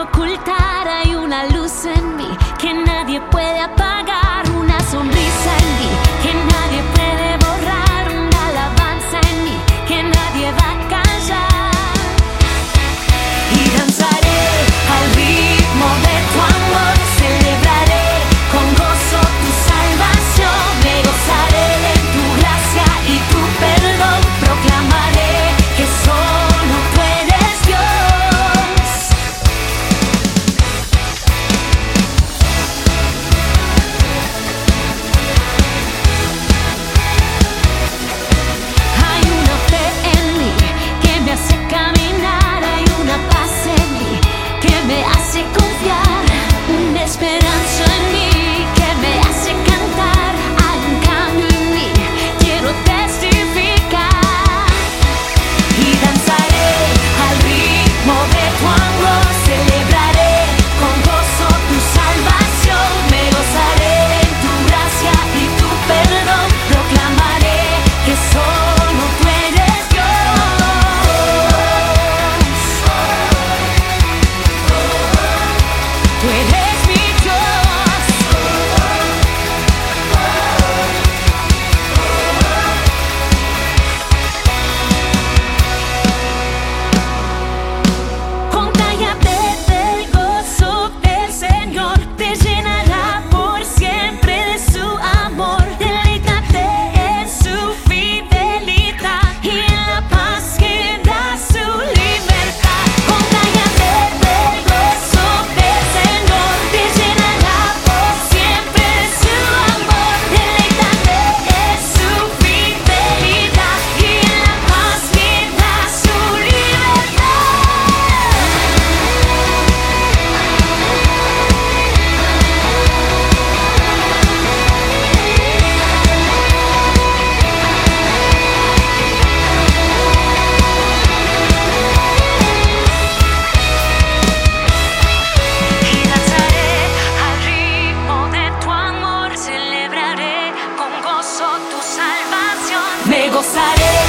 ocultar. Gozaré.